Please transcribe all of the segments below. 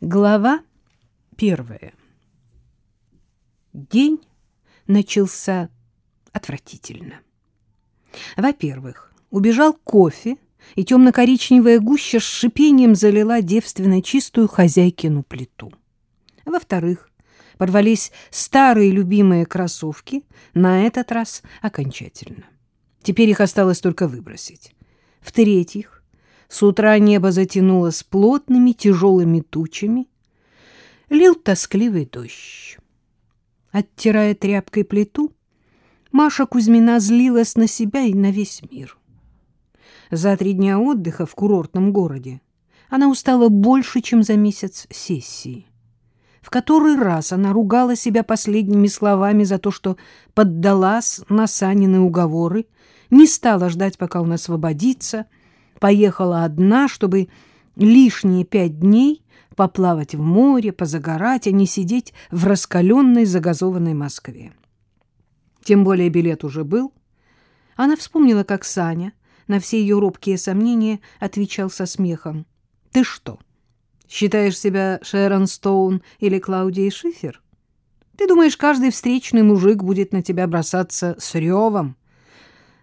Глава первая. День начался отвратительно. Во-первых, убежал кофе, и темно-коричневая гуща с шипением залила девственно чистую хозяйкину плиту. Во-вторых, порвались старые любимые кроссовки, на этот раз окончательно. Теперь их осталось только выбросить. В-третьих, с утра небо затянулось плотными тяжелыми тучами, лил тоскливый дождь. Оттирая тряпкой плиту, Маша Кузьмина злилась на себя и на весь мир. За три дня отдыха в курортном городе она устала больше, чем за месяц сессии. В который раз она ругала себя последними словами за то, что поддалась на Санины уговоры, не стала ждать, пока он освободится, поехала одна, чтобы лишние пять дней поплавать в море, позагорать, а не сидеть в раскаленной загазованной Москве. Тем более билет уже был. Она вспомнила, как Саня на все ее робкие сомнения отвечал со смехом. «Ты что, считаешь себя Шерон Стоун или Клаудией Шифер? Ты думаешь, каждый встречный мужик будет на тебя бросаться с ревом?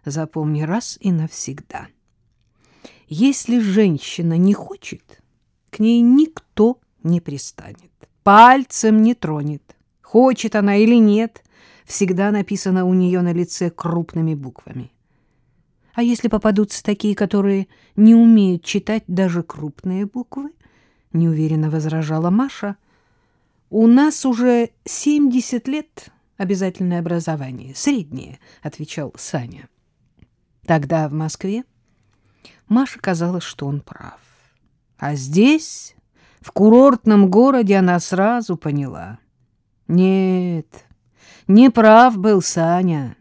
Запомни раз и навсегда. Если женщина не хочет, к ней никто не пристанет, пальцем не тронет. Хочет она или нет, всегда написано у нее на лице крупными буквами. А если попадутся такие, которые не умеют читать даже крупные буквы? Неуверенно возражала Маша. У нас уже семьдесят лет обязательное образование, среднее, отвечал Саня. Тогда в Москве Маше казалось, что он прав. А здесь, в курортном городе, она сразу поняла. Нет, не прав был Саня.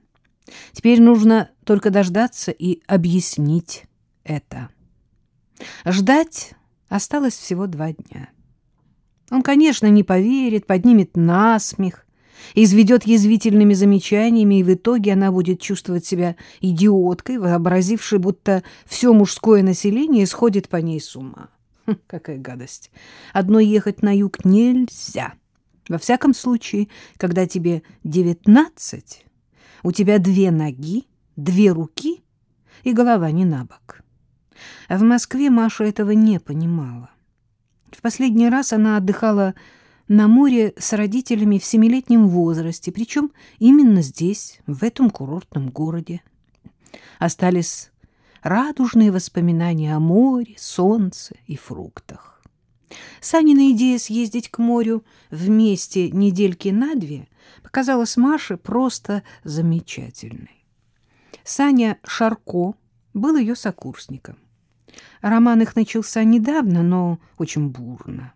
Теперь нужно только дождаться и объяснить это. Ждать осталось всего два дня. Он, конечно, не поверит, поднимет насмех, изведет язвительными замечаниями, и в итоге она будет чувствовать себя идиоткой, вообразившей, будто все мужское население сходит по ней с ума. Хм, какая гадость! Одной ехать на юг нельзя. Во всяком случае, когда тебе девятнадцать, у тебя две ноги, две руки и голова не на бок. А в Москве Маша этого не понимала. В последний раз она отдыхала на море с родителями в семилетнем возрасте, причем именно здесь, в этом курортном городе. Остались радужные воспоминания о море, солнце и фруктах. Санина идея съездить к морю вместе недельки на две показалась Маше просто замечательной. Саня Шарко был ее сокурсником. Роман их начался недавно, но очень бурно.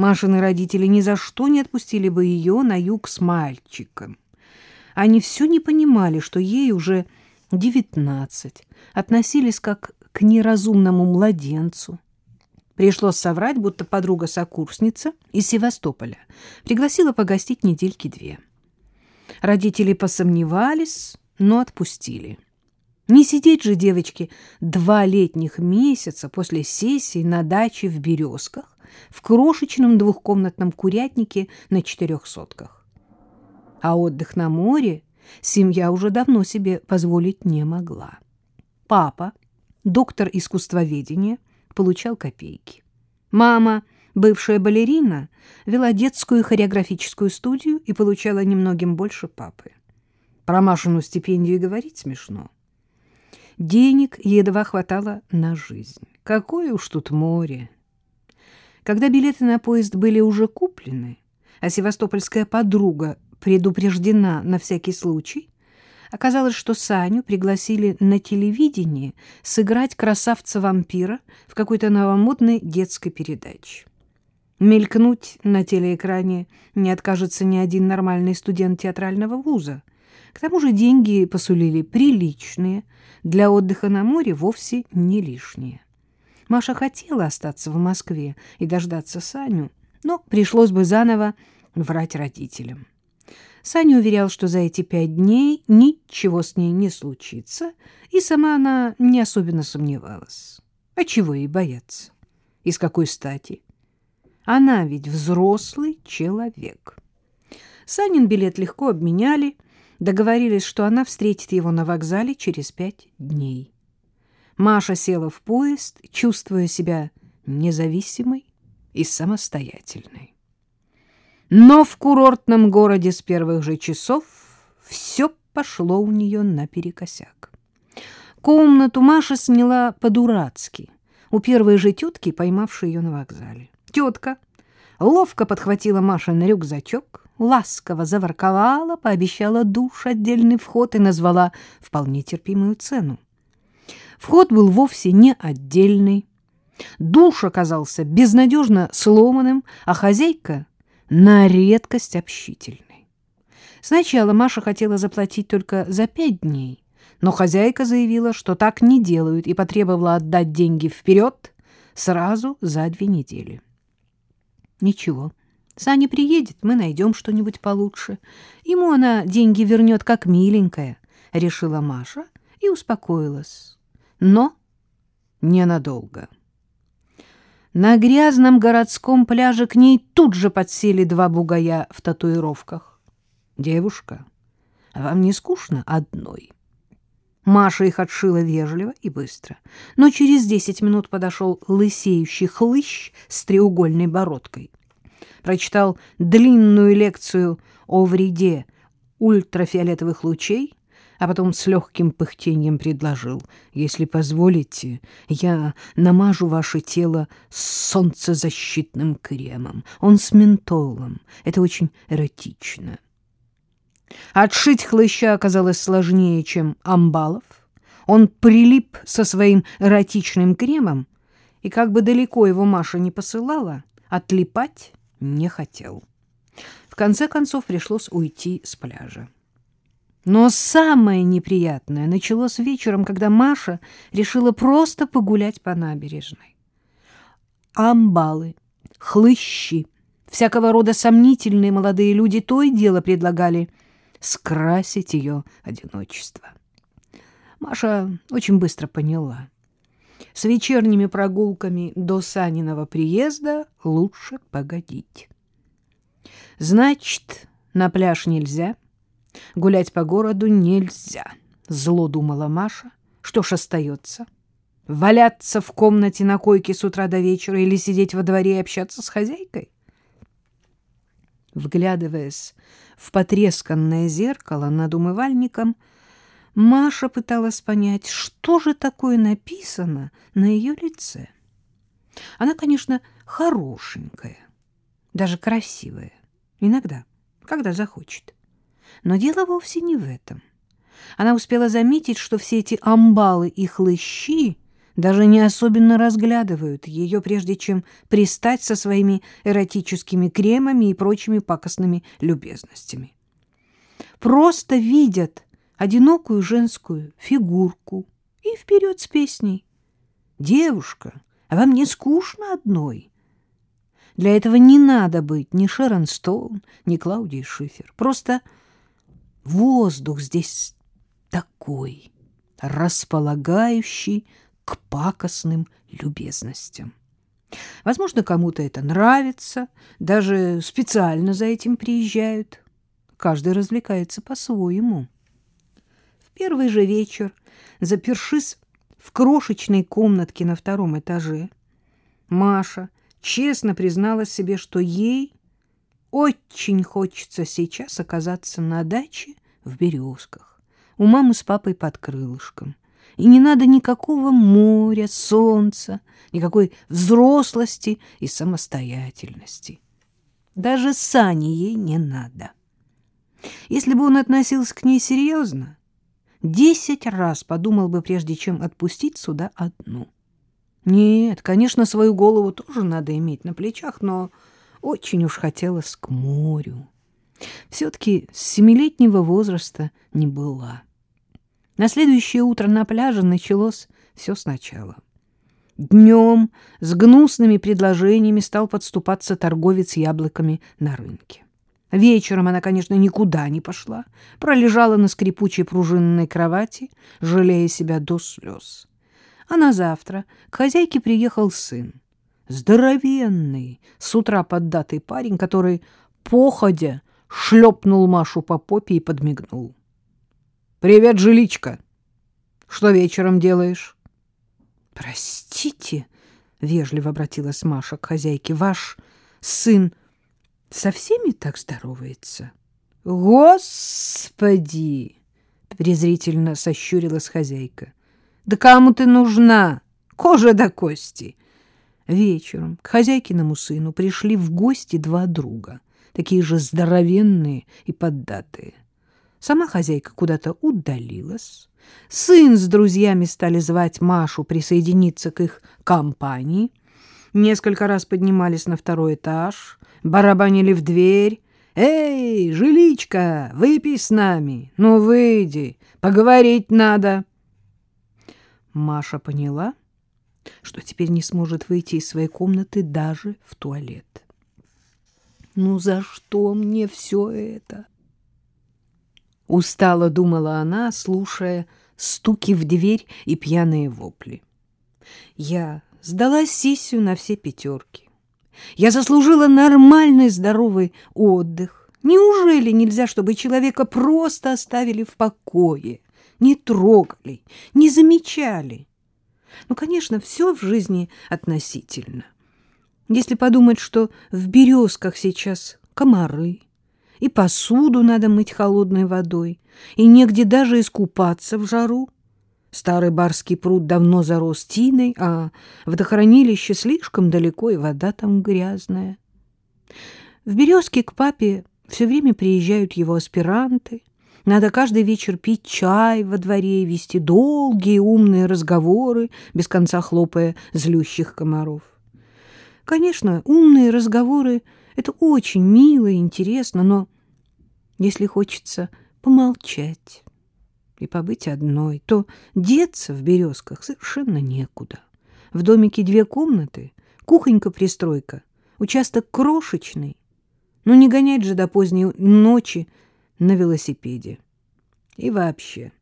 Машины родители ни за что не отпустили бы ее на юг с мальчиком. Они все не понимали, что ей уже девятнадцать, относились как к неразумному младенцу. Пришлось соврать, будто подруга-сокурсница из Севастополя пригласила погостить недельки две. Родители посомневались, но отпустили. Не сидеть же девочке два летних месяца после сессии на даче в Березках в крошечном двухкомнатном курятнике на четырех сотках. А отдых на море семья уже давно себе позволить не могла. Папа, доктор искусствоведения, получал копейки. Мама, бывшая балерина, вела детскую хореографическую студию и получала немногим больше папы. Про Машину стипендию говорить смешно. Денег едва хватало на жизнь. Какое уж тут море! Когда билеты на поезд были уже куплены, а севастопольская подруга предупреждена на всякий случай, Оказалось, что Саню пригласили на телевидении сыграть красавца-вампира в какой-то новомодной детской передаче. Мелькнуть на телеэкране не откажется ни один нормальный студент театрального вуза. К тому же деньги посулили приличные, для отдыха на море вовсе не лишние. Маша хотела остаться в Москве и дождаться Саню, но пришлось бы заново врать родителям. Саня уверял, что за эти пять дней ничего с ней не случится, и сама она не особенно сомневалась. А чего ей бояться? И с какой стати? Она ведь взрослый человек. Санин билет легко обменяли, договорились, что она встретит его на вокзале через пять дней. Маша села в поезд, чувствуя себя независимой и самостоятельной. Но в курортном городе с первых же часов все пошло у нее наперекосяк. Комнату Маша сняла по-дурацки, у первой же тетки, поймавшей ее на вокзале. Тетка ловко подхватила Машин рюкзачок, ласково заворковала, пообещала душ, отдельный вход и назвала вполне терпимую цену. Вход был вовсе не отдельный. Душ оказался безнадежно сломанным, а хозяйка — на редкость общительной. Сначала Маша хотела заплатить только за пять дней, но хозяйка заявила, что так не делают, и потребовала отдать деньги вперед сразу за две недели. Ничего, Саня приедет, мы найдем что-нибудь получше. Ему она деньги вернет как миленькая, — решила Маша и успокоилась. Но ненадолго. На грязном городском пляже к ней тут же подсели два бугая в татуировках. «Девушка, вам не скучно одной?» Маша их отшила вежливо и быстро. Но через десять минут подошел лысеющий хлыщ с треугольной бородкой. Прочитал длинную лекцию о вреде ультрафиолетовых лучей, а потом с легким пыхтением предложил, «Если позволите, я намажу ваше тело солнцезащитным кремом. Он с ментолом. Это очень эротично». Отшить хлыща оказалось сложнее, чем амбалов. Он прилип со своим эротичным кремом, и как бы далеко его Маша не посылала, отлипать не хотел. В конце концов пришлось уйти с пляжа. Но самое неприятное началось вечером, когда Маша решила просто погулять по набережной. Амбалы, хлыщи, всякого рода сомнительные молодые люди то и дело предлагали скрасить ее одиночество. Маша очень быстро поняла. С вечерними прогулками до Саниного приезда лучше погодить. Значит, на пляж нельзя, гулять по городу нельзя, зло думала Маша. Что ж остается? Валяться в комнате на койке с утра до вечера или сидеть во дворе и общаться с хозяйкой? Вглядываясь в потресканное зеркало над умывальником, Маша пыталась понять, что же такое написано на ее лице. Она, конечно, хорошенькая, даже красивая, иногда, когда захочет. Но дело вовсе не в этом. Она успела заметить, что все эти амбалы и хлыщи даже не особенно разглядывают ее, прежде чем пристать со своими эротическими кремами и прочими пакостными любезностями. Просто видят одинокую женскую фигурку и вперед с песней. «Девушка, а вам не скучно одной?» Для этого не надо быть ни Шерон Стоун, ни Клаудией Шифер. Просто воздух здесь такой, располагающий к пакостным любезностям. Возможно, кому-то это нравится, даже специально за этим приезжают. Каждый развлекается по-своему. В первый же вечер, запершись в крошечной комнатке на втором этаже, Маша честно призналась себе, что ей очень хочется сейчас оказаться на даче в Березках, у мамы с папой под крылышком и не надо никакого моря, солнца, никакой взрослости и самостоятельности. Даже Сани ей не надо. Если бы он относился к ней серьезно, десять раз подумал бы, прежде чем отпустить сюда одну. Нет, конечно, свою голову тоже надо иметь на плечах, но очень уж хотелось к морю. Все-таки с семилетнего возраста не была. На следующее утро на пляже началось все сначала. Днем с гнусными предложениями стал подступаться торговец яблоками на рынке. Вечером она, конечно, никуда не пошла, пролежала на скрипучей пружинной кровати, жалея себя до слез. А на завтра к хозяйке приехал сын. Здоровенный, с утра поддатый парень, который, походя, шлепнул Машу по попе и подмигнул. — Привет, жиличка! Что вечером делаешь? — Простите, — вежливо обратилась Маша к хозяйке, — ваш сын со всеми так здоровается? — Господи! — презрительно сощурилась хозяйка. — Да кому ты нужна? Кожа до кости! Вечером к хозяйкиному сыну пришли в гости два друга, такие же здоровенные и поддатые. Сама хозяйка куда-то удалилась. Сын с друзьями стали звать Машу присоединиться к их компании. Несколько раз поднимались на второй этаж, барабанили в дверь. «Эй, жиличка, выпей с нами! Ну, выйди, поговорить надо!» Маша поняла, что теперь не сможет выйти из своей комнаты даже в туалет. «Ну за что мне все это?» Устало думала она, слушая стуки в дверь и пьяные вопли. Я сдала сессию на все пятерки. Я заслужила нормальный здоровый отдых. Неужели нельзя, чтобы человека просто оставили в покое, не трогали, не замечали? Ну, конечно, все в жизни относительно. Если подумать, что в березках сейчас комары, и посуду надо мыть холодной водой, и негде даже искупаться в жару. Старый барский пруд давно зарос тиной, а водохранилище слишком далеко, и вода там грязная. В «Березке» к папе все время приезжают его аспиранты. Надо каждый вечер пить чай во дворе и вести долгие умные разговоры, без конца хлопая злющих комаров. Конечно, умные разговоры — это очень мило и интересно, но если хочется помолчать и побыть одной, то деться в березках совершенно некуда. В домике две комнаты, кухонька-пристройка, участок крошечный. Но не гонять же до поздней ночи на велосипеде. И вообще,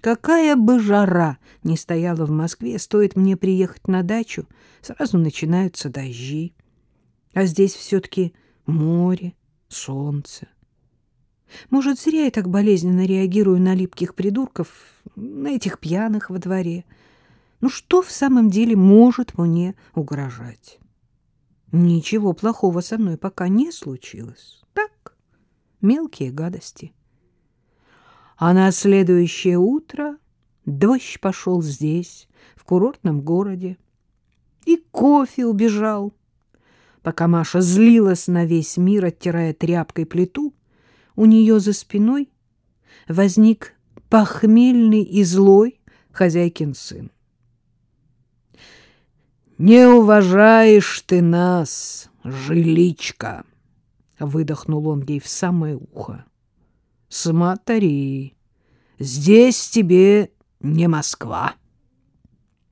какая бы жара ни стояла в Москве, стоит мне приехать на дачу, сразу начинаются дожди. А здесь все-таки море, солнце. Может, зря я так болезненно реагирую на липких придурков, на этих пьяных во дворе. Ну что в самом деле может мне угрожать? Ничего плохого со мной пока не случилось. Так, мелкие гадости. А на следующее утро дождь пошел здесь, в курортном городе. И кофе убежал. Пока Маша злилась на весь мир, оттирая тряпкой плиту, у нее за спиной возник похмельный и злой хозяйкин сын. «Не уважаешь ты нас, жиличка!» — выдохнул он ей в самое ухо. «Смотри, здесь тебе не Москва».